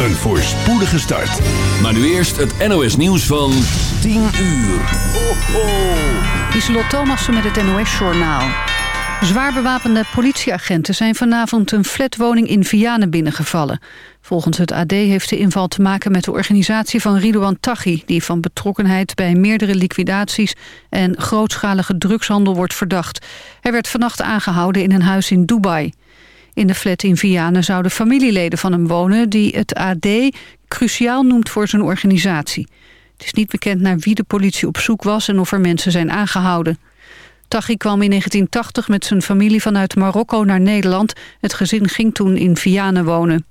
Een voorspoedige start. Maar nu eerst het NOS nieuws van 10 uur. Ho, ho. Lieselot Thomassen met het NOS-journaal. Zwaar bewapende politieagenten zijn vanavond een flatwoning in Vianen binnengevallen. Volgens het AD heeft de inval te maken met de organisatie van Ridouan Taghi... die van betrokkenheid bij meerdere liquidaties en grootschalige drugshandel wordt verdacht. Hij werd vannacht aangehouden in een huis in Dubai. In de flat in Vianen zouden familieleden van hem wonen... die het AD cruciaal noemt voor zijn organisatie. Het is niet bekend naar wie de politie op zoek was... en of er mensen zijn aangehouden. Taghi kwam in 1980 met zijn familie vanuit Marokko naar Nederland. Het gezin ging toen in Vianen wonen.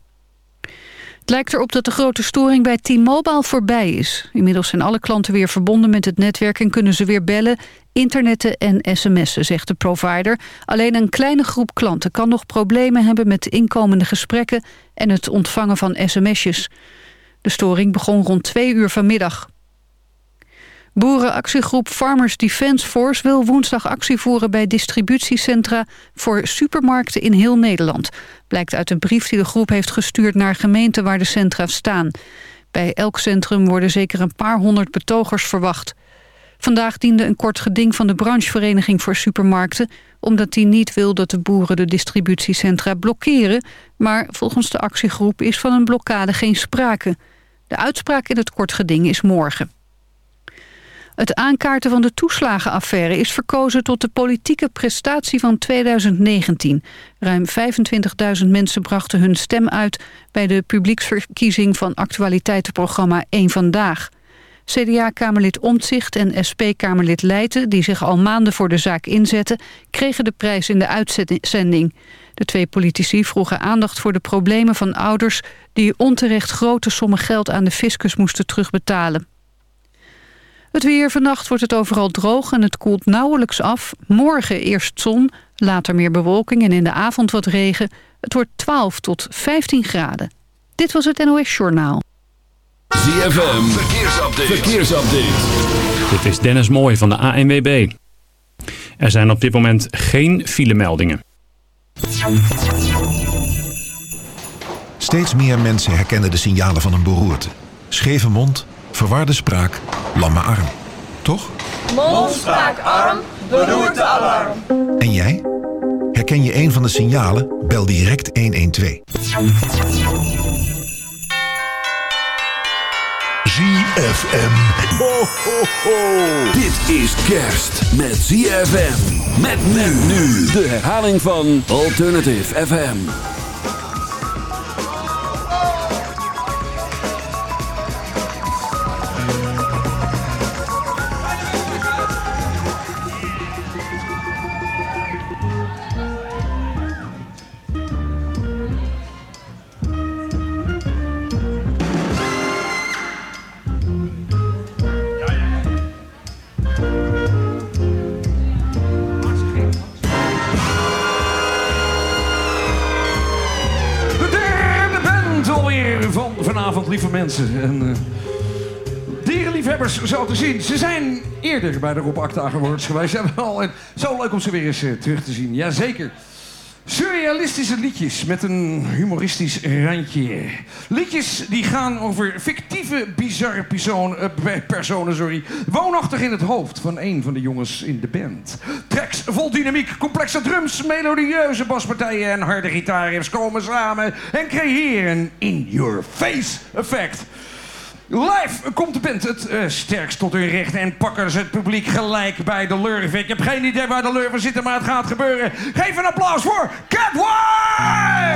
Het lijkt erop dat de grote storing bij T-Mobile voorbij is. Inmiddels zijn alle klanten weer verbonden met het netwerk... en kunnen ze weer bellen, internetten en sms'en, zegt de provider. Alleen een kleine groep klanten kan nog problemen hebben... met inkomende gesprekken en het ontvangen van sms'jes. De storing begon rond twee uur vanmiddag. Boerenactiegroep Farmers Defence Force wil woensdag actie voeren bij distributiecentra voor supermarkten in heel Nederland. Blijkt uit een brief die de groep heeft gestuurd naar gemeenten waar de centra staan. Bij elk centrum worden zeker een paar honderd betogers verwacht. Vandaag diende een kort geding van de branchevereniging voor supermarkten... omdat die niet wil dat de boeren de distributiecentra blokkeren... maar volgens de actiegroep is van een blokkade geen sprake. De uitspraak in het kort geding is morgen. Het aankaarten van de toeslagenaffaire is verkozen tot de politieke prestatie van 2019. Ruim 25.000 mensen brachten hun stem uit bij de publieksverkiezing van actualiteitenprogramma 1 Vandaag. CDA-kamerlid Omtzigt en SP-kamerlid Leijten, die zich al maanden voor de zaak inzetten, kregen de prijs in de uitzending. De twee politici vroegen aandacht voor de problemen van ouders die onterecht grote sommen geld aan de fiscus moesten terugbetalen. Het weer vannacht wordt het overal droog en het koelt nauwelijks af. Morgen eerst zon, later meer bewolking en in de avond wat regen. Het wordt 12 tot 15 graden. Dit was het NOS Journaal. ZFM, verkeersupdate. verkeersupdate. Dit is Dennis Mooij van de ANWB. Er zijn op dit moment geen filemeldingen. Steeds meer mensen herkennen de signalen van een beroerte. Scheve mond verwarde spraak, lamme arm. Toch? Mond, spraak, arm, beroerte, alarm. En jij? Herken je een van de signalen? Bel direct 112. ZFM. Ho, ho, ho. Dit is kerst met ZFM. Met men nu. De herhaling van Alternative FM. Vanavond, lieve mensen. En, uh, dierenliefhebbers zo te zien. Ze zijn eerder bij de Rob Acta geweest. En al, en zo leuk om ze weer eens uh, terug te zien. Jazeker. Surrealistische liedjes met een humoristisch randje. Liedjes die gaan over fictieve, bizarre uh, personen, sorry, woonachtig in het hoofd van een van de jongens in de band. Tracks vol dynamiek, complexe drums, melodieuze baspartijen en harde gitaarriffs komen samen en creëren in-your-face effect. Live komt de band het uh, sterkst tot hun recht en pakken ze het publiek gelijk bij de lurven. Ik heb geen idee waar de lurven zitten, maar het gaat gebeuren. Geef een applaus voor Catwise!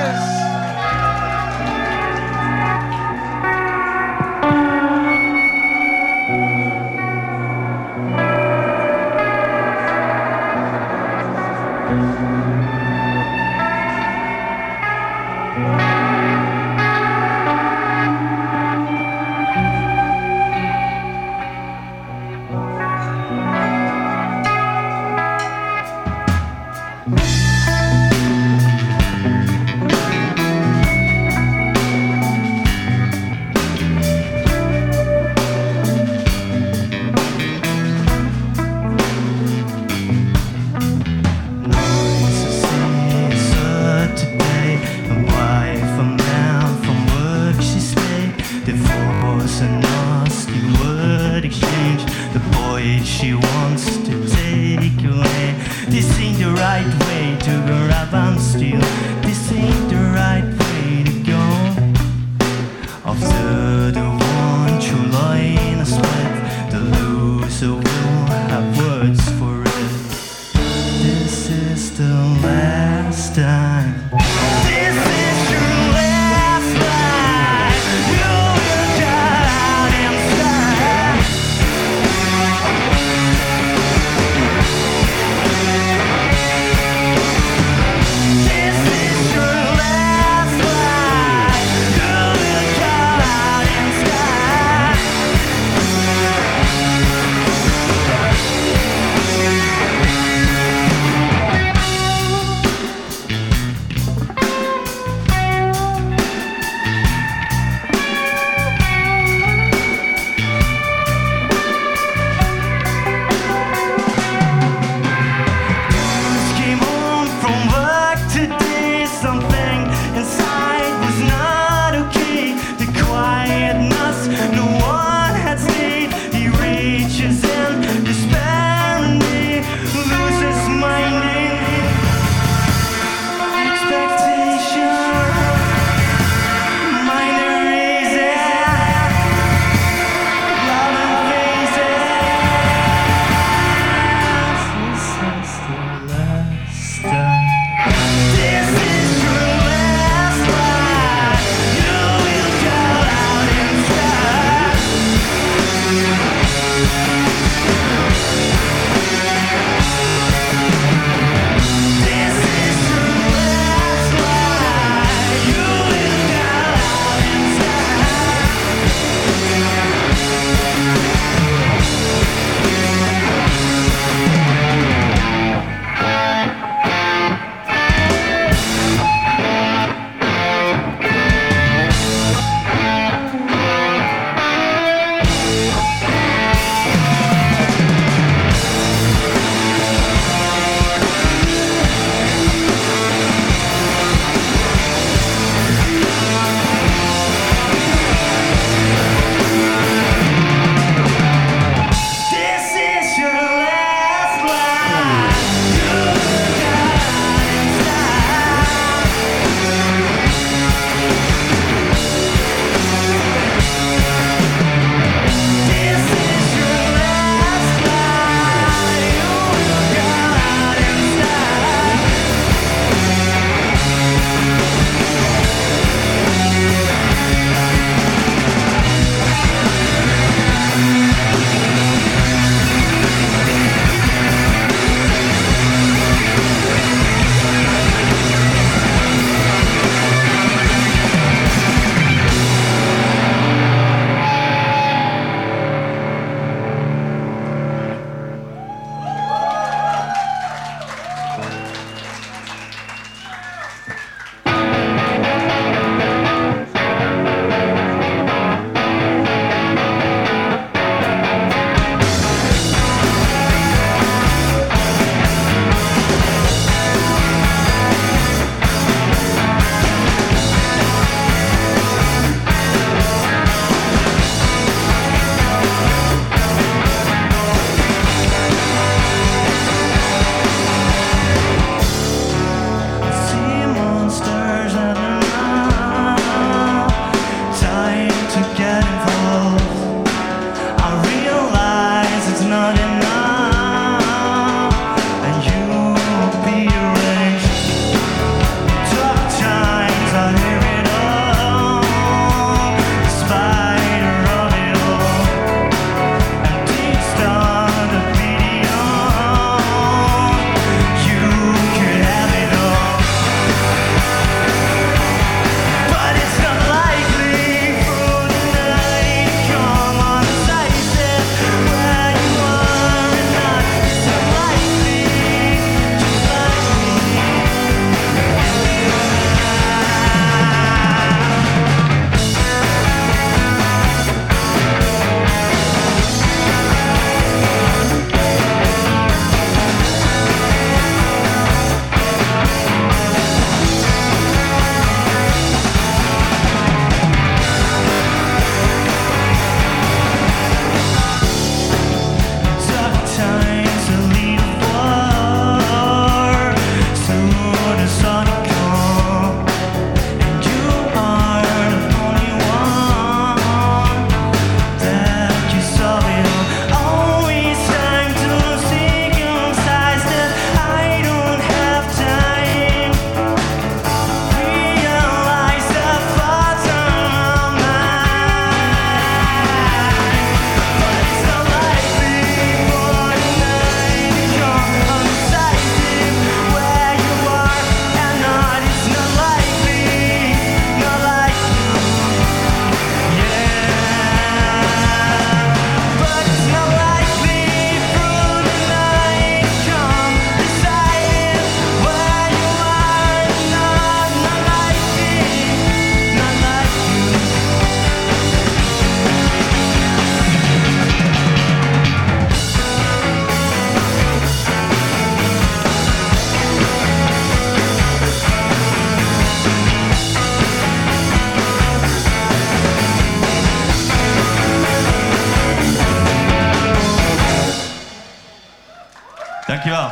Dankjewel.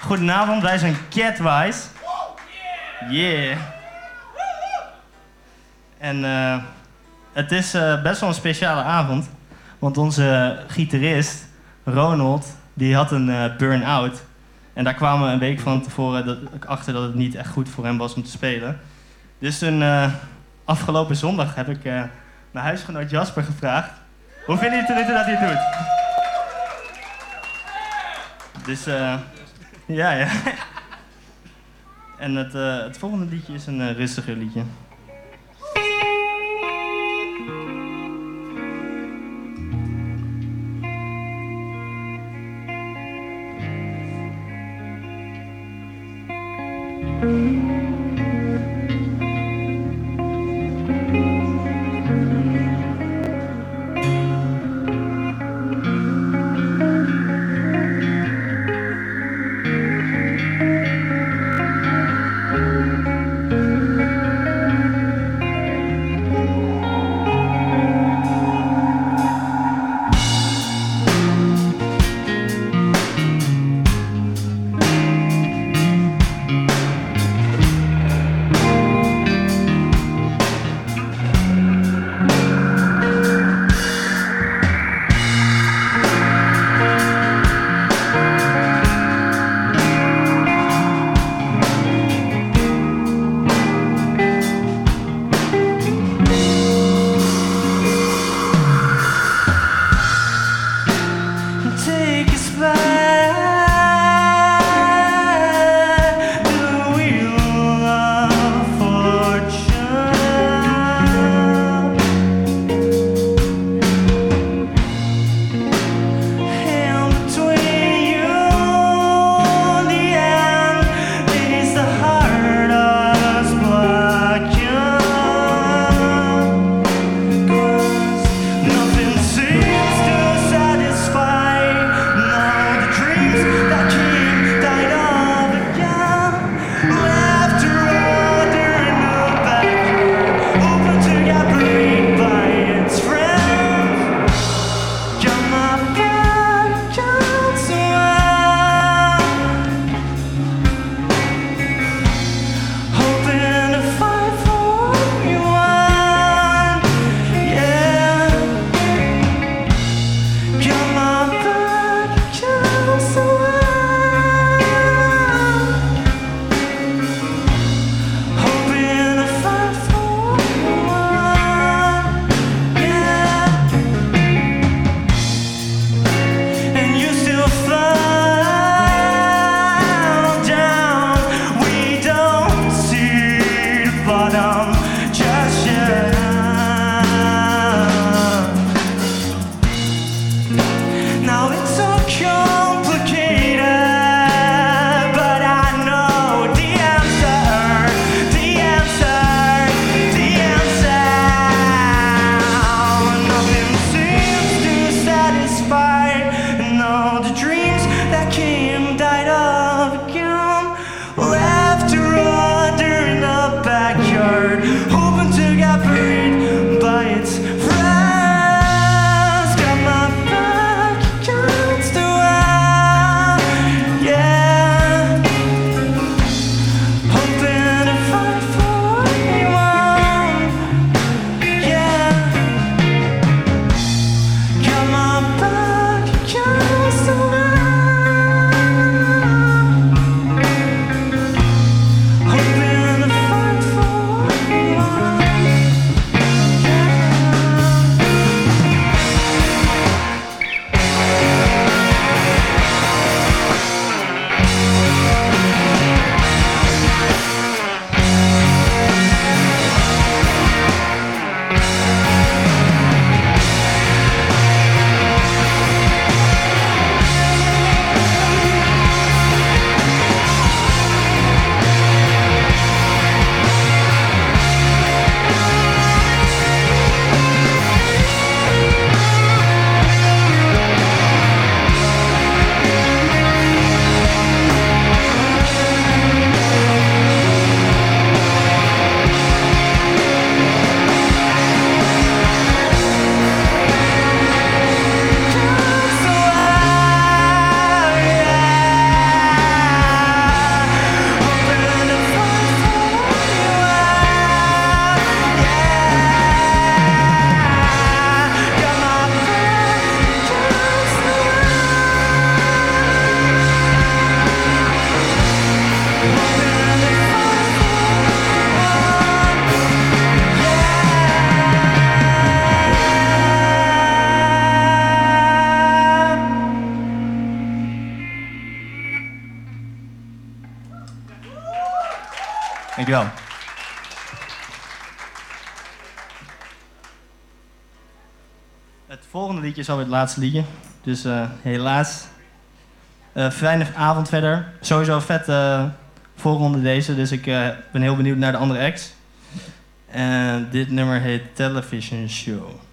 Goedenavond, wij zijn Catwise. Yeah. En eh, het is eh, best wel een speciale avond. Want onze gitarist, Ronald, die had een eh, burn-out. En daar kwamen we een week van tevoren dat, achter dat het niet echt goed voor hem was om te spelen. Dus toen, afgelopen zondag, heb ik mijn huisgenoot Jasper gevraagd. Hoe vinden jullie het dat hij het doet? Dus, eh ja, ja. En het, eh, het volgende liedje is een eh, rustiger liedje. Take us back Dankjewel. Het volgende liedje is alweer het laatste liedje. Dus eh, helaas. Eh fijne avond verder. Sowieso een vette voorronde deze. Dus ik eh, ben heel benieuwd naar de andere acts. En dit nummer heet Television Show.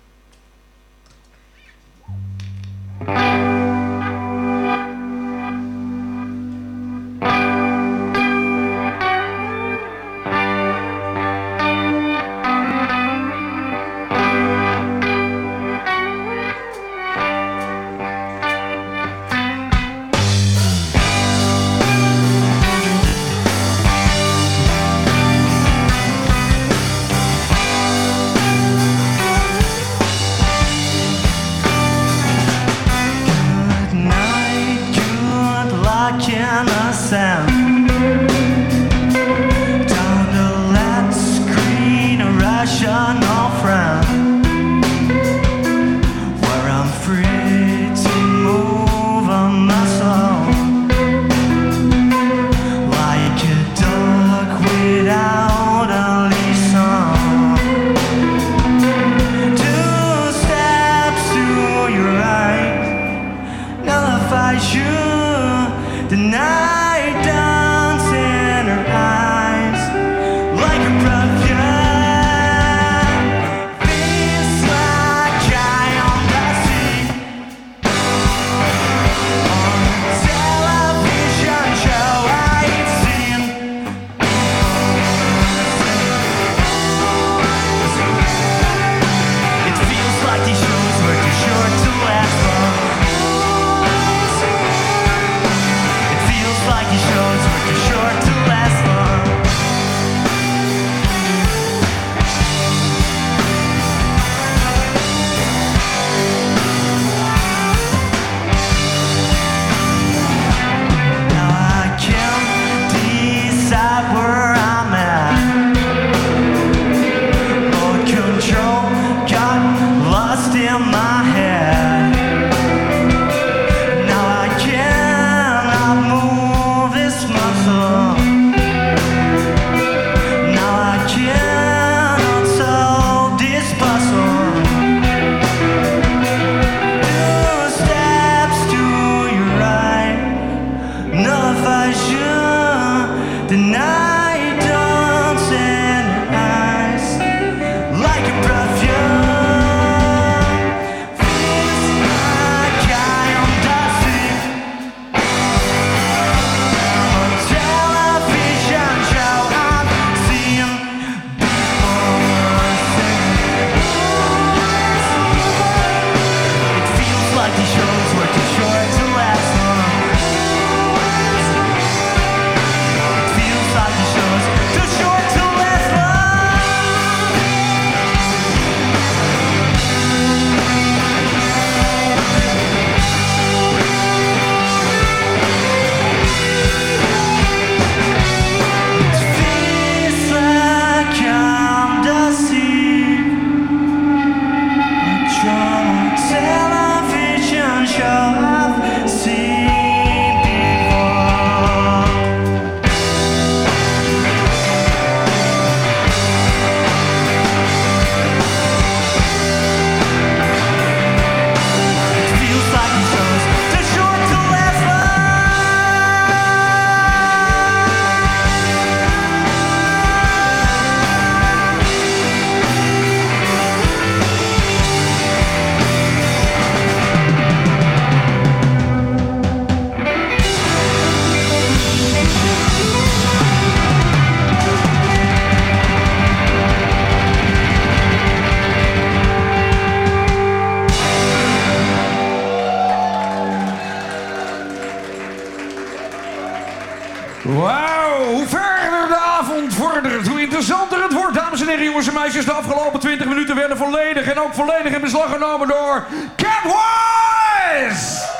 Genomen door Catwise!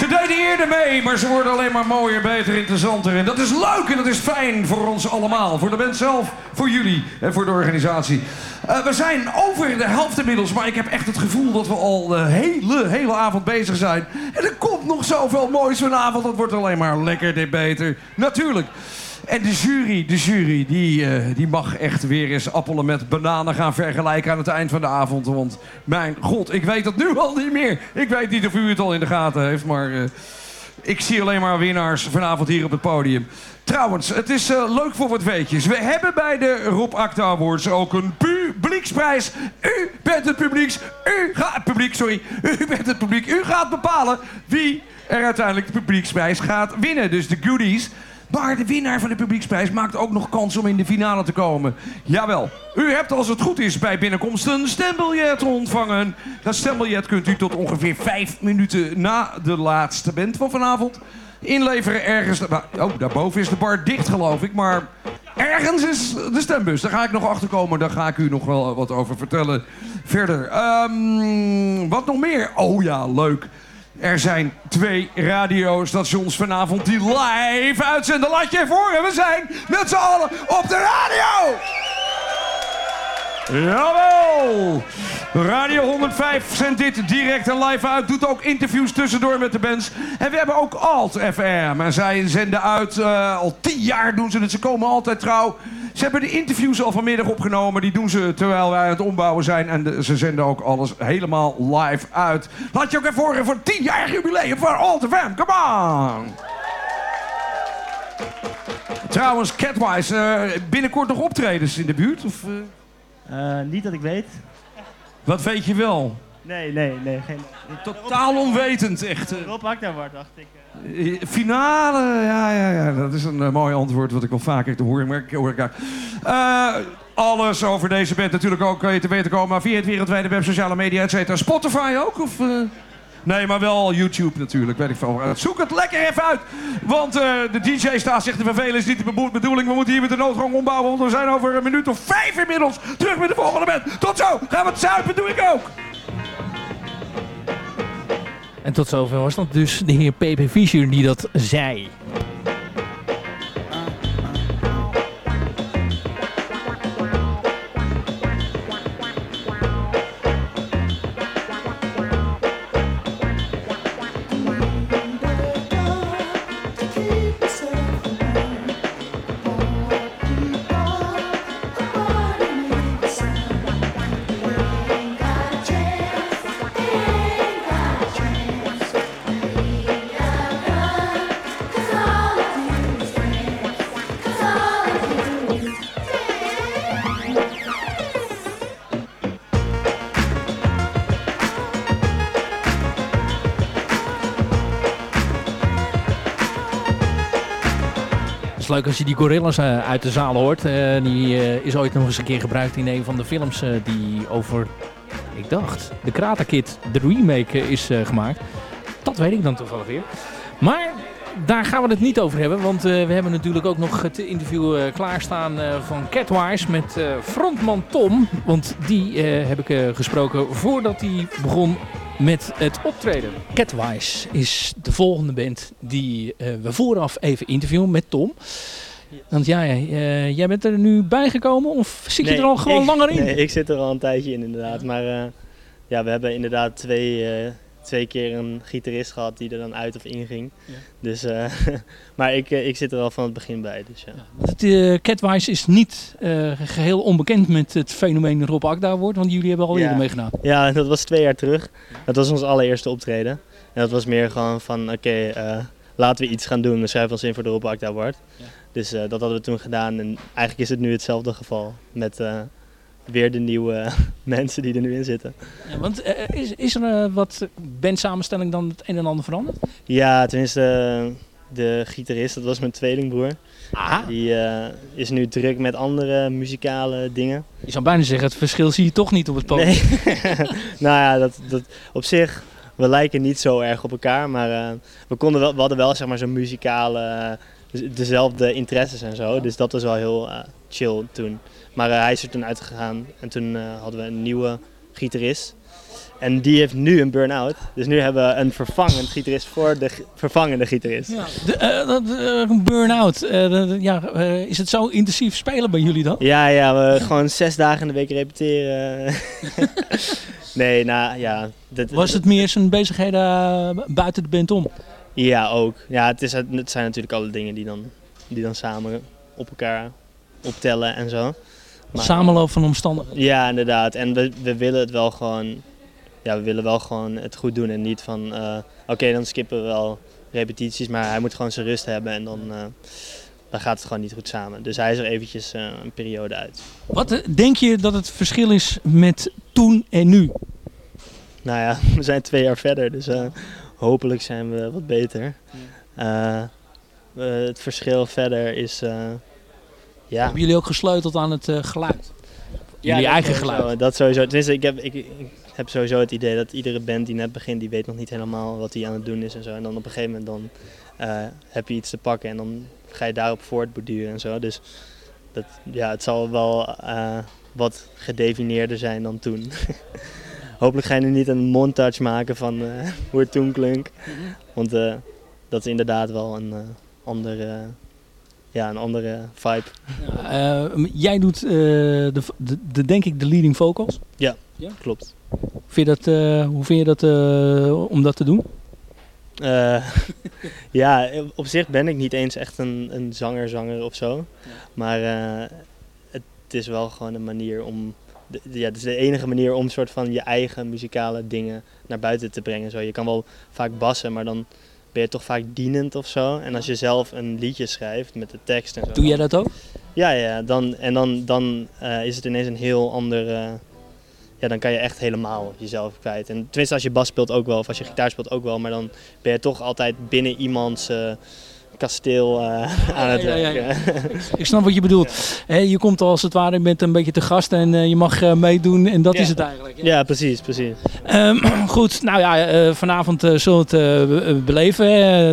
Ze deden eerder mee, maar ze worden alleen maar mooier, beter, interessanter. En dat is leuk en dat is fijn voor ons allemaal. Voor de band zelf, voor jullie en voor de organisatie. Eh, we zijn over de helft inmiddels, maar ik heb echt het gevoel dat we al de hele, hele avond bezig zijn. En er komt nog zoveel moois vanavond, dat wordt alleen maar lekker dit beter. Natuurlijk. En de jury, de jury die, eh, die mag echt weer eens appelen met bananen gaan vergelijken aan het eind van de avond. Want mijn god, ik weet het nu al niet meer. Ik weet niet of u het al in de gaten heeft, maar eh, ik zie alleen maar winnaars vanavond hier op het podium. Trouwens, het is eh, leuk voor wat weetjes. We hebben bij de Rob Acta Awards ook een publieksprijs. U bent het publieks. U gaat publiek, sorry. U bent het publiek. U gaat bepalen wie er uiteindelijk de publieksprijs gaat winnen. Dus de goodies. Maar de winnaar van de publieksprijs maakt ook nog kans om in de finale te komen. Jawel, u hebt als het goed is bij binnenkomst een stembiljet ontvangen. Dat stembiljet kunt u tot ongeveer vijf minuten na de laatste band van vanavond inleveren ergens. Nou, oh, daarboven is de bar dicht geloof ik, maar ergens is de stembus. Daar ga ik nog achter komen, daar ga ik u nog wel wat over vertellen verder. Ehm, wat nog meer? Oh ja, leuk. Er zijn twee radiostations vanavond die live uitzenden. Laat je voor en we zijn met z'n allen op de radio! Jawel! Radio 105 zendt dit direct en live uit. Doet ook interviews tussendoor met de bands. En we hebben ook Alt FM. En zij zenden uit, eh, al tien jaar doen ze het. Ze komen altijd trouw. Ze hebben de interviews al vanmiddag opgenomen. Die doen ze terwijl wij aan het ombouwen zijn. En de- ze zenden ook alles helemaal live uit. Laat je ook even horen voor het 10 jaar jubileum van Alt FM. Come on! Trouwens, Catwise, eh, binnenkort nog optredens in de buurt? Of, eh? Eh, niet dat ik weet. Wat weet je wel? Nee, nee, nee. Geen... Totaal onwetend, echt. Rob Akdawart, dacht ik. Finale, ja, ja, ja. Dat is een eh, mooi antwoord wat ik wel vaker te horen, maar ik hoor ik. Eh, alles over deze band natuurlijk ook je te weten komen via het wereldwijde web, sociale media, et cetera. Spotify ook? Of? Nee, maar wel YouTube natuurlijk, weet ik veel. Zoek het lekker even uit. Want de DJ staat zich te vervelen, is niet de bedoeling. We moeten hier met de noodgang ombouwen, want we zijn over een minuut of vijf inmiddels terug met de volgende band. Tot zo, gaan we het zuipen, doe ik ook. En tot zover was dat dus de heer P.P. Fischer die dat zei. Als je die gorillas eh, uit de zaal hoort. Eh, die eh, is ooit nog eens een keer gebruikt in een van de films die over, ik dacht, de Krata Kid, de remake, is gemaakt. Dat weet ik dan toevallig weer. Maar daar gaan we het niet over hebben, want we hebben natuurlijk ook nog het interview klaarstaan van Catwise met frontman Tom. Want die heb ik gesproken voordat hij begon met het optreden. Catwise is de volgende band die eh, we vooraf even interviewen met Tom. Want ja, eh, jij bent er nu bijgekomen of zit je er al gewoon ik- langer in? Nee, ik zit er al een tijdje in inderdaad. Maar eh, ja, we hebben inderdaad twee, eh, twee keer een gitarist gehad die er dan uit of in ging. Ja. Dus, eh, maar ik, eh, ik zit er al van het begin bij. Dus, ja. Het, eh, Catwise is niet eh, geheel onbekend met het fenomeen Rob Akda wordt, want jullie hebben al eerder meegedaan. Ja, dat was twee jaar terug. Dat was ons allereerste optreden. En dat was meer gewoon van, oké, laten we iets gaan doen. We schrijven ons in voor de Rob Akda Award. Dus dat hadden we toen gedaan. En eigenlijk is het nu hetzelfde geval. Met weer de nieuwe mensen die er nu in zitten. Ja, want eh, is, is er eh, wat bandsamenstelling dan het een en ander veranderd? Ja, tenminste, eh, de gitarist, dat was mijn tweelingbroer. Aha. Die eh, is nu druk met andere muzikale dingen. Je zou bijna zeggen, het verschil zie je toch niet op het podium. Nee. nou ja, dat, dat, op zich, we lijken niet zo erg op elkaar, maar eh, we, konden wel, we hadden wel zeg maar zo'n muzikale, eh, dezelfde interesses en zo. Dus dat was wel heel eh, chill toen. Maar eh, hij is er toen uitgegaan en toen eh, hadden we een nieuwe gitarist. en die heeft nu een burn-out. Dus nu hebben we een vervangend gitarist voor de vervangende gitarist. Ja, de, eh, dat, een burn-out. Ja, is het zo intensief spelen bij jullie dan? Ja, ja, we gewoon zes dagen in de week repeteren. nee, nou ja. Dat, Was het meer zijn bezigheden buiten de band om? Ja, ook. Ja, het, is, het zijn natuurlijk alle dingen die dan, die dan samen op elkaar optellen en zo. Maar- Samenloop van omstandigheden. Ja, inderdaad. En we, we willen het wel gewoon, ja, we willen wel gewoon het goed doen en niet van, eh, oké, dan skippen we wel repetities, maar hij moet gewoon zijn rust hebben en dan, eh, dan gaat het gewoon niet goed samen. Dus hij is er eventjes eh, een periode uit. Wat denk je dat het verschil is met toen en nu? Nou ja, we zijn twee jaar verder, dus hopelijk zijn we wat beter. Het verschil verder is, ja. Hebben jullie ook gesleuteld aan het eh, geluid? jullie dat eigen sowieso, geluid? Dat sowieso. Tenminste, ik heb, ik, ik heb sowieso het idee dat iedere band die net begint, die weet nog niet helemaal wat hij aan het doen is en zo. En dan op een gegeven moment dan eh, heb je iets te pakken en dan ga je daarop voortborduren en zo. Dus dat, ja, het zal wel eh, wat gedefinieerder zijn dan toen. Hopelijk ga je nu niet een montage maken van hoe het toen klonk. Want dat is inderdaad wel een eh, andere, ja, een andere vibe. Eh, jij doet eh, de, de, de, denk ik de leading vocals. Ja, Ja? klopt. Vind je dat, eh, hoe vind je dat om dat te doen? Ja, op zich ben ik niet eens echt een, een zanger-zanger of zo. Maar het is wel gewoon een manier om. de- ja, het is de enige manier om soort van je eigen muzikale dingen naar buiten te brengen. Zo, je kan wel vaak bassen, maar dan ben je toch vaak dienend of zo. En als je zelf een liedje schrijft met de tekst en zo. Doe jij dat ook? Ja, ja. Dan, en dan, dan eh, is het ineens een heel ander. eh, ja, dan kan je echt helemaal jezelf kwijt. En tenminste, als je bas speelt ook wel, of als je gitaar speelt ook wel, maar dan ben je toch altijd binnen iemands eh, kasteel eh, aan het Ja, ja, ja. werken. Ik snap wat je bedoelt. Je komt als het ware, je bent een beetje te gast en eh, je mag eh, meedoen en dat is het eigenlijk. Ja, precies, precies. Ehm, goed, nou ja, vanavond zullen we het be- beleven.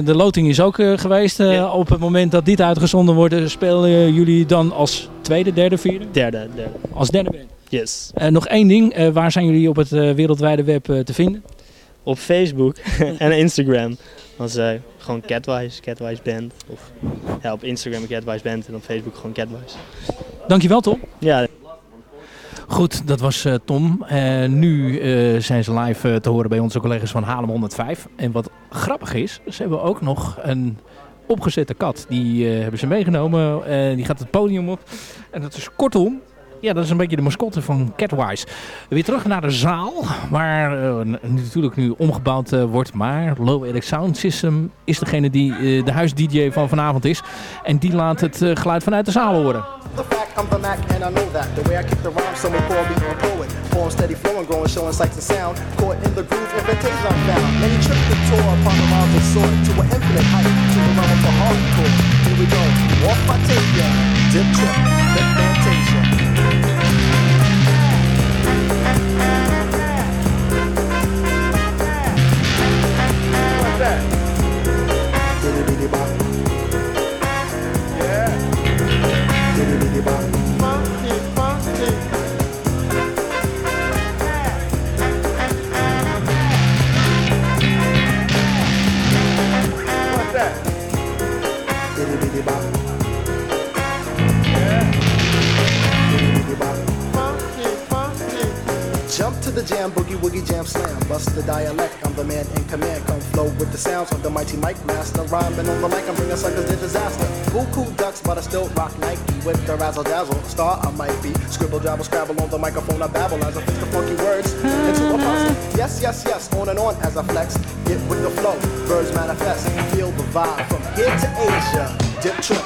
De loting is ook geweest. Op het moment dat dit uitgezonden wordt, spelen jullie dan als tweede, derde, vierde? Derde, derde. Als derde band. Yes. Nog één ding, waar zijn jullie op het wereldwijde web te vinden? Op Facebook en Instagram. Dat is eh, gewoon Catwise, Catwise Band. Of ja, op Instagram Catwise Band en op Facebook gewoon Catwise. Dankjewel Tom. Ja, Goed, dat was eh, Tom. Eh, nu zijn ze live te horen bij onze collega's van Halem 105. En wat grappig is, ze hebben ook nog een opgezette kat. Die hebben ze meegenomen. Die gaat het podium op. En dat is kortom. Ja, dat is een beetje de mascotte van Catwise. Weer terug naar de zaal, waar n- natuurlijk nu omgebouwd eh, wordt. Maar Low Eric Sound System is degene die eh, de huis-dj van vanavond is. En die laat het geluid vanuit de zaal horen. Form steady flowing, growing, showing sights and sound. Caught in the groove, invitation I'm found. Many trips the tour upon the rounds of sword to an infinite height, to the realm of the hardcore. Here we go, off my tape, yeah. Dip trip, mighty mic master. Rhyming on the mic, I'm bringing suckers to disaster. Buku ducks, but I still rock Nike with the razzle dazzle. Star I might be. Scribble, jabble, scrabble on the microphone. I babble as I fix the funky words into a puzzle. Yes, yes, yes, on and on as I flex. Get with the flow, birds manifest. Feel the vibe from here to Asia. Dip trip,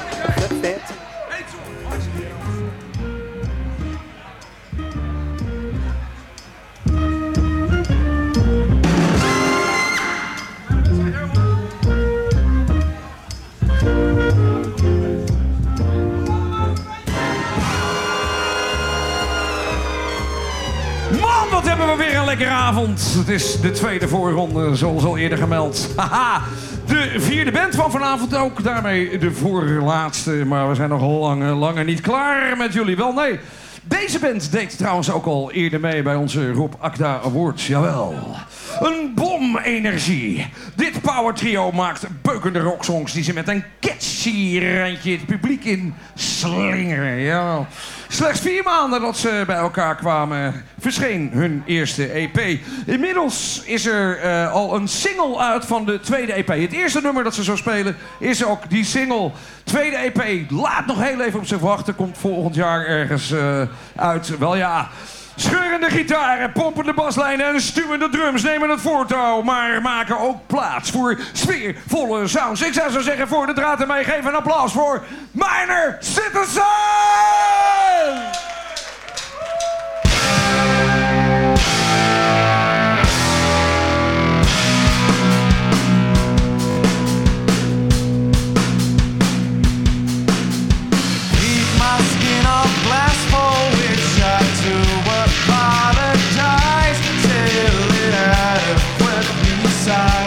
Het is de tweede voorronde, zoals al eerder gemeld. Haha, de vierde band van vanavond ook. Daarmee de voorlaatste. Maar we zijn nog lang, lang niet klaar met jullie. Wel, nee. Deze band deed trouwens ook al eerder mee bij onze Rob Akda Awards. Jawel. Een bom-energie. Dit power trio maakt beukende rocksongs die ze met een catchy randje het publiek in slingeren. Ja. Slechts vier maanden dat ze bij elkaar kwamen, verscheen hun eerste EP. Inmiddels is er eh, al een single uit van de tweede EP. Het eerste nummer dat ze zo spelen is ook die single. Tweede EP laat nog heel even op zich wachten. Komt volgend jaar ergens eh, uit. Wel ja. Scheurende gitaren, pompende baslijnen en stuwende drums nemen het voortouw, maar maken ook plaats voor sfeervolle sounds. Ik zou zo zeggen, voor de draad ermee, geef een applaus voor Minor Citizen! side.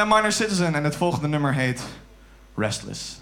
Zijn Minor Citizen en het volgende nummer heet Restless.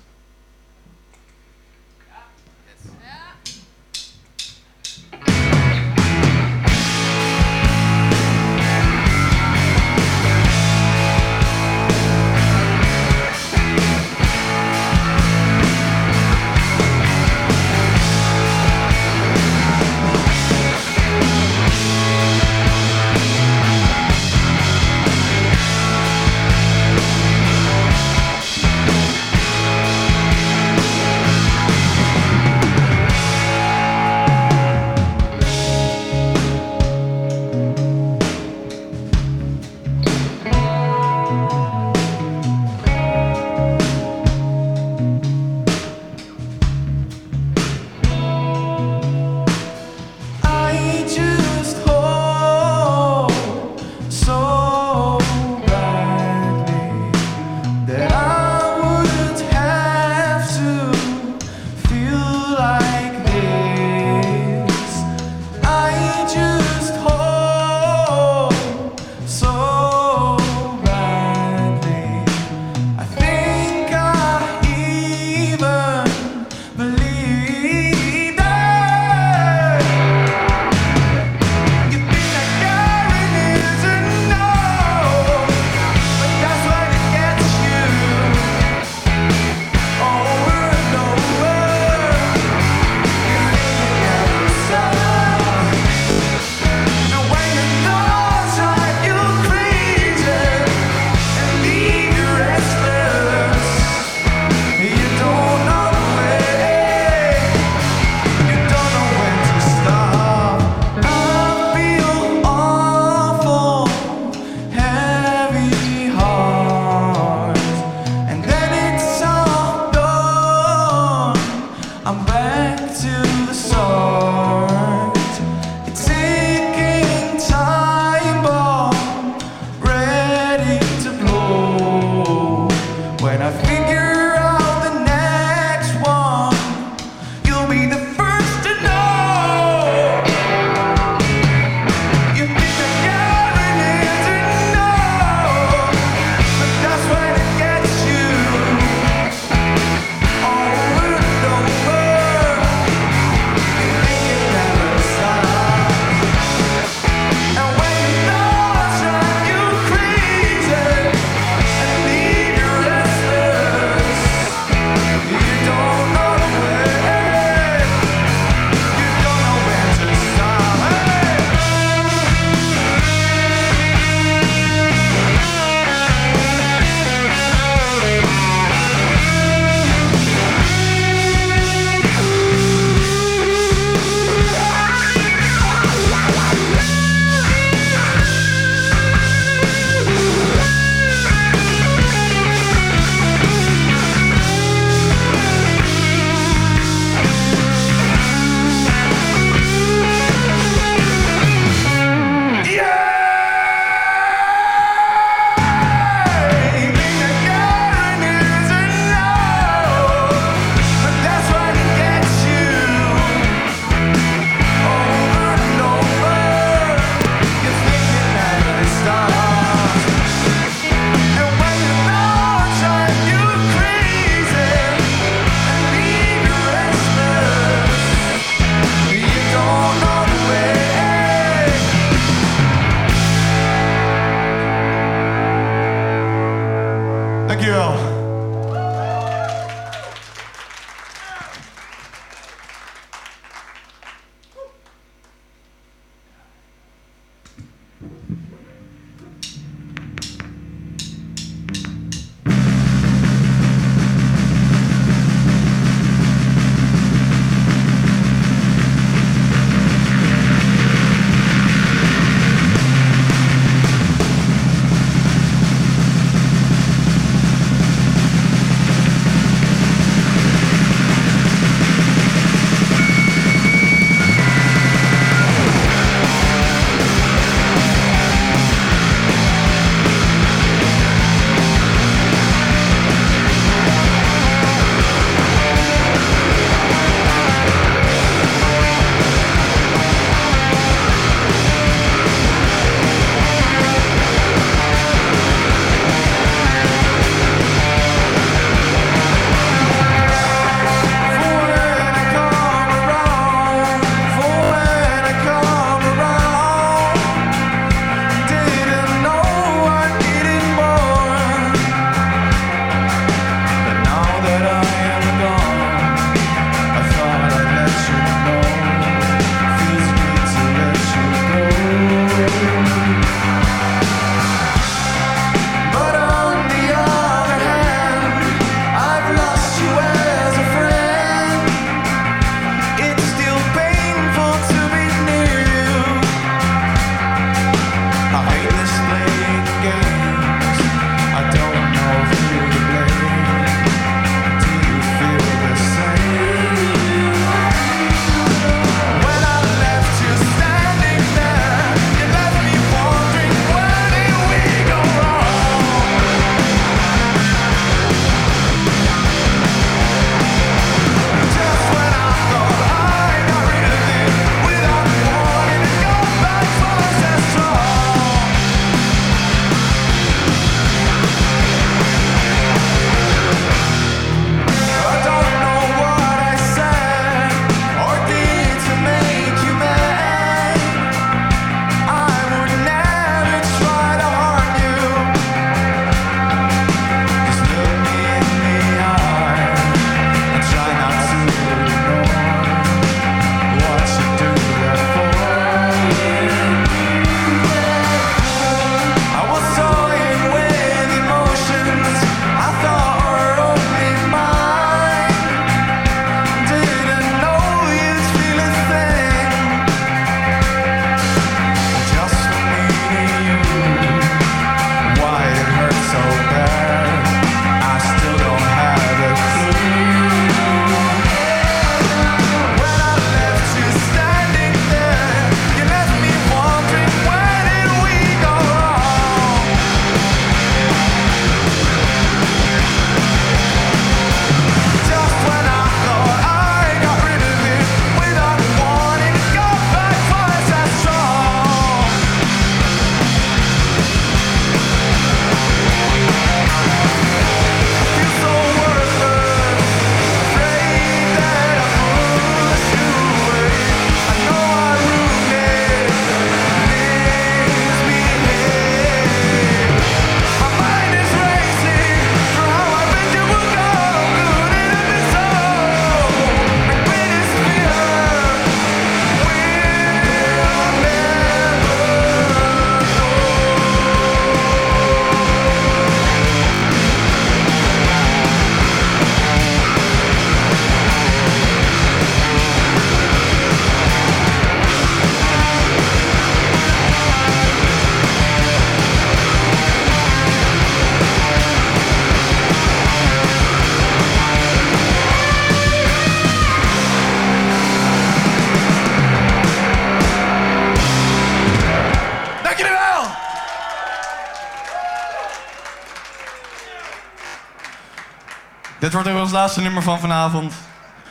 Dit wordt ook ons laatste nummer van vanavond.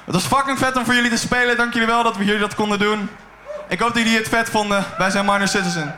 Het was fucking vet om voor jullie te spelen. Dank jullie wel dat we jullie dat konden doen. Ik hoop dat jullie het vet vonden. Wij zijn Minor Citizen.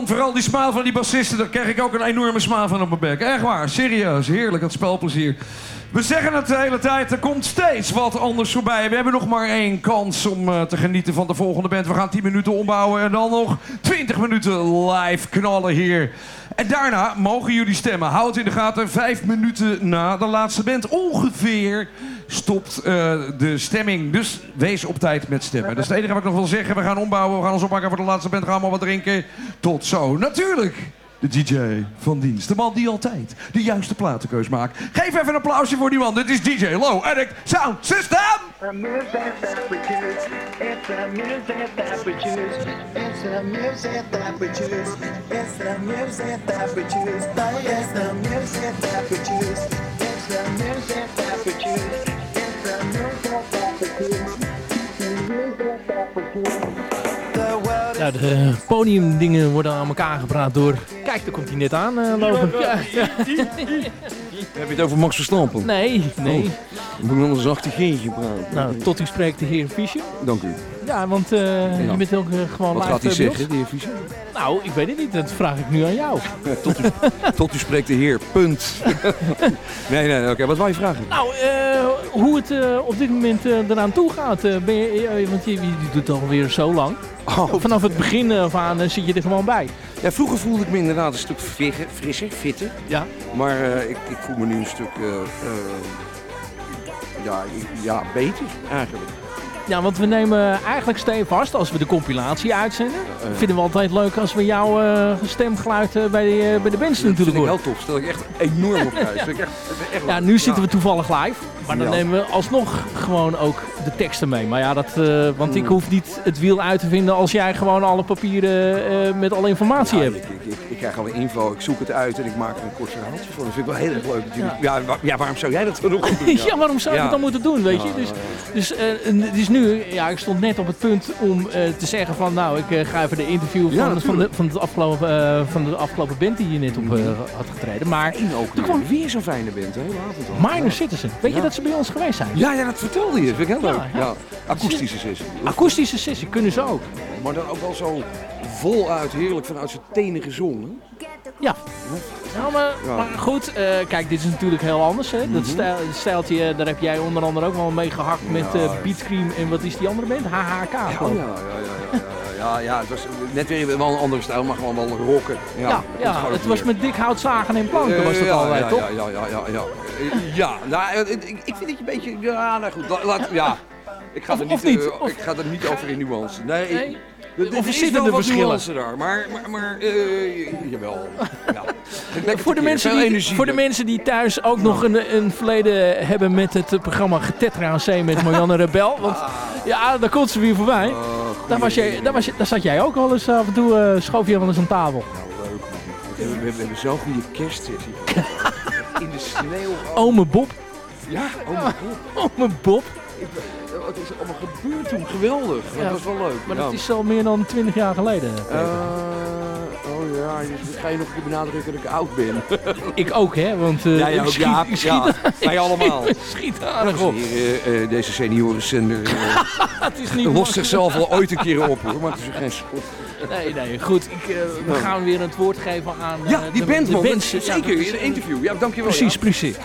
Vooral die smile van die bassisten, daar krijg ik ook een enorme smile van op mijn bek. Echt waar, serieus, heerlijk, dat spelplezier. We zeggen het de hele tijd, er komt steeds wat anders voorbij. We hebben nog maar één kans om eh, te genieten van de volgende band. We gaan 10 minuten ombouwen en dan nog 20 minuten live knallen hier. En daarna mogen jullie stemmen. Houd in de gaten, vijf minuten na de laatste band ongeveer stopt eh, de stemming. Dus wees op tijd met stemmen. Dat is het enige wat ik nog wil zeggen. We gaan ombouwen, we gaan ons opmaken voor de laatste band. Gaan allemaal wat drinken. Tot zo. Natuurlijk de DJ van dienst. De man die altijd de juiste platenkeus maakt. Geef even een applausje voor die man. Dit is DJ Low Addict Sound System it's eh, podiumdingen worden aan elkaar gepraat door... Kijk, daar komt hij net aan eh, lopen. Ja, ja. Heb je het over Max Verstappen? Nee, nee. Oh, ik moet nog een zachte G'tje praten. Nou, tot u spreekt de heer Fischer. Dank u. Ja, want eh, je bent ook eh, gewoon Wat gaat hij zeggen, de heer Fischer? Nou, ik weet het niet. Dat vraag ik nu aan jou. Tot, u, tot u spreekt de heer, punt. nee, nee, oké. Wat wil je vragen? Nou, eh, hoe het op dit moment eraan toe gaat. ben je, want je, je doet het alweer zo lang. Vanaf het begin af aan zit je er gewoon bij. Ja, vroeger voelde ik me inderdaad een stuk frisser, fitter. Ja. Maar eh, ik, ik voel me nu een stuk eh, eh, ja, ja, beter eigenlijk. Ja, want we nemen eigenlijk stevast als we de compilatie uitzenden. vinden we altijd leuk als we jouw eh, stemgeluid eh, bij, de, bij de bands Dat natuurlijk vind ik horen. heel tof. Stel ik echt enorm op prijs. Ik echt, dat echt Ja, nu zitten we toevallig live. Maar dan Ja. nemen we alsnog gewoon ook de teksten mee. Maar ja, dat, want ik hoef niet het wiel uit te vinden als jij gewoon alle papieren met alle informatie Ja, hebt. ik, ik, ik, ik krijg alle info, ik zoek het uit en ik maak er een kort verhaaltje van. Dat vind ik wel heel erg leuk natuurlijk. Ja, ja waarom zou jij dat dan ook doen? Ja, waarom zou je Ja. het dan moeten doen, weet je? Ja, Dus, ja, dus en het is nu, ja, ik stond net op het punt om eh, te zeggen van, nou, ik eh, ga even de interview Ja, van, van, de, van, het afgelopen, eh, van de afgelopen band die je net op had getreden. Maar ook toen kwam weer zo'n fijne band, hè? hele avond al. Minor Citizen. Weet je dat ze bij ons geweest zijn? Ja, ja, dat vertelde je. Dat vind ik heel leuk. Ja. Akoestische sessie. Akoestische sessie kunnen ze ook. Maar dan ook wel zo voluit, heerlijk vanuit zijn tenen gezongen. Ja. Nou, maar, Ja. maar goed, eh, kijk, dit is natuurlijk heel anders. Hè? Dat Mhm. stijl, het stijltje, eh, daar heb jij onder andere ook wel mee gehakt met Ja. eh Beatscream en wat is die andere band? HHK. Ja, ja, ja, ja, ja, ja, ja, het was net weer wel een andere stijl, maar gewoon wel rocken. Ja, Ja, het was met dik hout zagen en planken was dat ja, altijd, ja, toch? Ja, ja, ja, ja, ja. Ja, nou, ik, ik vind dat je een beetje, ja, nou goed, la- laat, ja. Ik ga, Of- er niet, niet, eh, ik ga er niet over in nuance. Nee, Nee? er- Of er zitten er verschillen? daar, maar, maar, maar eh, jawel. Ja. Voor de, mensen die, energie voor de mensen die thuis ook nog een, een verleden hebben met het programma Getetra aan Zee met Marianne Rebel. Want ja, daar komt ze weer voorbij. Oh, daar, was jij, daar, was je, daar zat jij ook wel eens af en toe, eh, schoof je wel eens aan tafel. Nou, leuk man. We hebben, we hebben zo'n goede kerstsessie. In de sneeuw. Ome Bob. Ja, mijn god. Ome Bob. Wat is allemaal gebeurd toen? Geweldig. Ja, dat was wel leuk. Maar dat is al meer dan 20 jaar geleden. Oh ja, dus ga je nog een keer benadrukken dat ik oud ben. Ik ook, hè? Want eh, Ja, ook, schiet, Ja, wij allemaal. schiet aardig op. Hier, eh, eh, deze seniorenzender Het is niet lost zichzelf wel ooit een keer op hoor, maar het is geen schot. Nee, nee, goed. Ik, we Ja. gaan weer het woord geven aan Ja, die band de man, Ja, zeker, in een interview. Ja, dankjewel. Precies, ja. precies.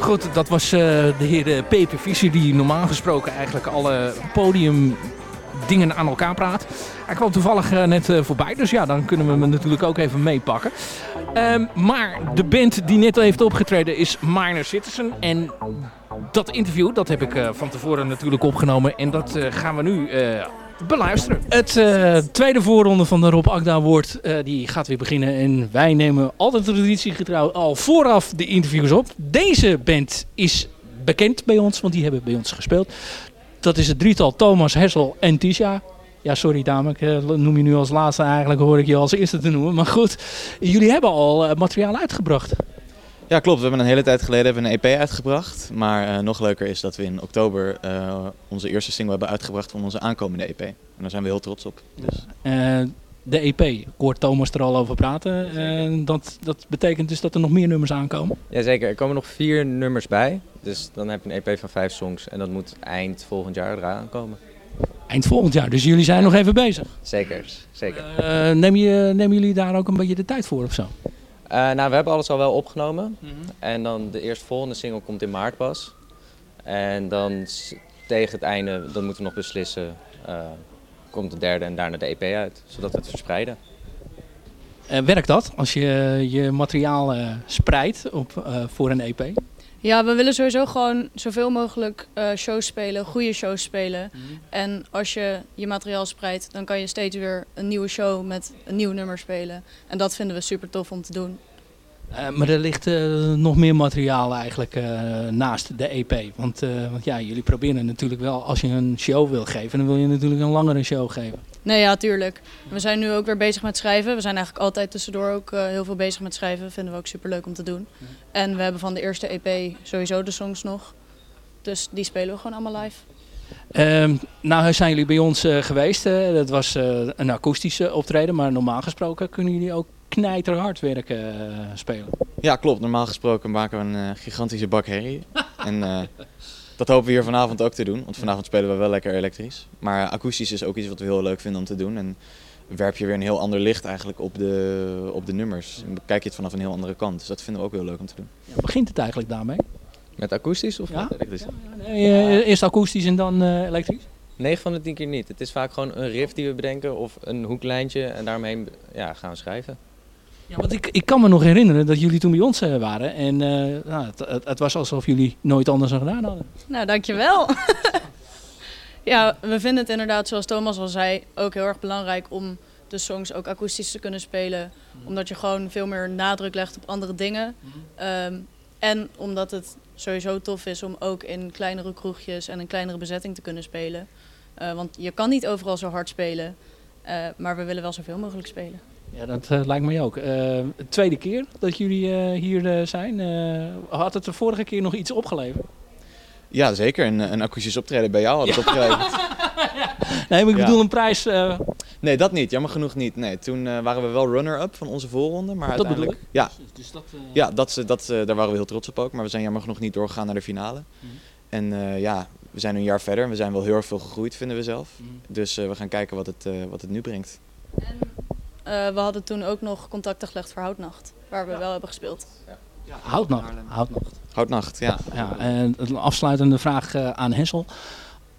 Goed, dat was de heer eh, Peper Visser die normaal gesproken eigenlijk alle podium dingen aan elkaar praat. Hij kwam toevallig eh, net eh, voorbij, dus ja, dan kunnen we hem natuurlijk ook even meepakken. Ehm, maar de band die net heeft opgetreden is Minor Citizen. En dat interview, dat heb ik eh, van tevoren natuurlijk opgenomen. En dat gaan we nu beluisteren. Het tweede voorronde van de Rob Akda Award, die gaat weer beginnen. En wij nemen altijd traditiegetrouw al vooraf de interviews op. Deze band is bekend bij ons, want die hebben bij ons gespeeld. Dat is het drietal Thomas, Hessel en Tisha. Ja, sorry dame, ik eh, noem je nu als laatste. Eigenlijk hoor ik je als eerste te noemen. Maar goed, jullie hebben al eh, materiaal uitgebracht. Ja, klopt. We hebben een hele tijd geleden hebben een EP uitgebracht. Maar eh, nog leuker is dat we in oktober eh, onze eerste single hebben uitgebracht van onze aankomende EP. En daar zijn we heel trots op. Dus. Eh, de EP, ik hoor Thomas er al over praten. Eh, dat, dat betekent dus dat er nog meer nummers aankomen. Jazeker, er komen nog vier nummers bij. Dus dan heb je een EP van vijf songs en dat moet eind volgend jaar eraan komen. Eind volgend jaar, dus jullie zijn nog even bezig. Zeker, zeker. Eh, neem je, nemen jullie daar ook een beetje de tijd voor of zo? Eh, nou, we hebben alles al wel opgenomen. En dan de eerstvolgende single komt in maart pas. En dan tegen het einde, dan moeten we nog beslissen, eh, komt de derde en daarna de EP uit. Zodat we het verspreiden. Werkt dat als je je materiaal spreidt op, voor een EP? Ja, we willen sowieso gewoon zoveel mogelijk eh, shows spelen, goede shows spelen. En als je je materiaal spreidt, dan kan je steeds weer een nieuwe show met een nieuw nummer spelen. En dat vinden we super tof om te doen. Eh, maar er ligt eh, nog meer materiaal eigenlijk eh, naast de EP. Want, want ja, jullie proberen natuurlijk wel, als je een show wil geven, dan wil je natuurlijk een langere show geven. Nee, ja, tuurlijk. We zijn nu ook weer bezig met schrijven. We zijn eigenlijk altijd tussendoor ook heel veel bezig met schrijven. Vinden we ook super leuk om te doen. En we hebben van de eerste EP sowieso de songs nog. Dus die spelen we gewoon allemaal live. Ehm, nou zijn jullie bij ons geweest. eh, dat was een akoestische optreden. Maar normaal gesproken kunnen jullie ook knijterhard werken eh, spelen. Ja, klopt. Normaal gesproken maken we een eh, gigantische bak herrie. en eh, dat hopen we hier vanavond ook te doen. Want vanavond spelen we wel lekker elektrisch. Maar akoestisch is ook iets wat we heel leuk vinden om te doen. En werp je weer een heel ander licht eigenlijk op de, op de nummers. En bekijk je het vanaf een heel andere kant. Dus dat vinden we ook heel leuk om te doen. Ja, begint het eigenlijk daarmee? Met akoestisch of Ja? met elektrisch? Nee, eh, eerst akoestisch en dan eh, elektrisch? 9 van de 10 keer niet. Het is vaak gewoon een riff die we bedenken of een hoeklijntje en daaromheen ja, gaan we schrijven. Ja, want ik, ik kan me nog herinneren dat jullie toen bij ons eh, waren. En eh, nou, het, het, het was alsof jullie nooit anders dan gedaan hadden. Nou, dankjewel. ja, we vinden het inderdaad, zoals Thomas al zei, ook heel erg belangrijk om de songs ook akoestisch te kunnen spelen. Omdat je gewoon veel meer nadruk legt op andere dingen. Ehm, en omdat het sowieso tof is om ook in kleinere kroegjes en een kleinere bezetting te kunnen spelen. Eh, want je kan niet overal zo hard spelen. maar we willen wel zoveel mogelijk spelen. Ja, dat eh, lijkt mij ook. Eh, tweede keer dat jullie eh, hier eh, zijn. Eh, had het de vorige keer nog iets opgeleverd? Ja, zeker. Een, een akoestisch optreden bij jou had het opgeleverd. Nee, maar ik Ja. bedoel een prijs. eh, Nee, dat niet. Jammer genoeg niet. Nee, toen waren we wel runner-up van onze voorronde. Maar Dat bedoel uiteindelijk, ik. Ja, Dus dat, eh, ja dat, dat, eh, daar waren we heel trots op ook. Maar we zijn jammer genoeg niet doorgegaan naar de finale. Mhm. En eh, ja, we zijn een jaar verder. en We zijn wel heel erg veel gegroeid, vinden we zelf. Mhm. Dus eh, we gaan kijken wat het, eh, wat het nu brengt. Eh, we hadden toen ook nog contact gelegd voor Houtnacht, waar we wel hebben gespeeld. Houtnacht. Houtnacht. Houtnacht, ja. ja en een afsluitende vraag eh, aan Hessel.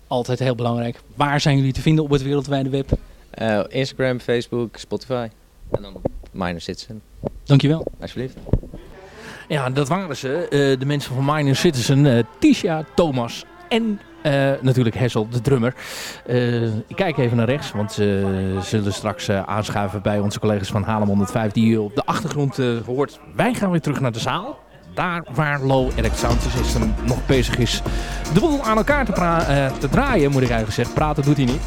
Altijd heel belangrijk. Waar zijn jullie te vinden op het wereldwijde web? Eh, Instagram, Facebook, Spotify en dan Minor Citizen. Dankjewel. Alsjeblieft. Ja, dat waren ze. eh, de mensen van Minor Citizen. eh Tisha, Thomas en eh, natuurlijk Hessel, de drummer. Eh, ik kijk even naar rechts, want ze zullen straks eh, aanschuiven bij onze collega's van Halem 105 die je op de achtergrond eh, hoort. Wij gaan weer terug naar de zaal. Daar waar Low Elect Sound System nog bezig is de boel aan elkaar te, eh, te draaien, moet ik eigenlijk zeggen. Praten doet hij niet.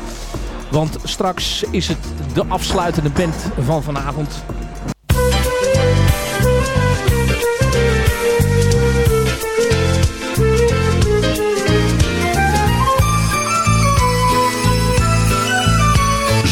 Want straks is het de afsluitende band van vanavond.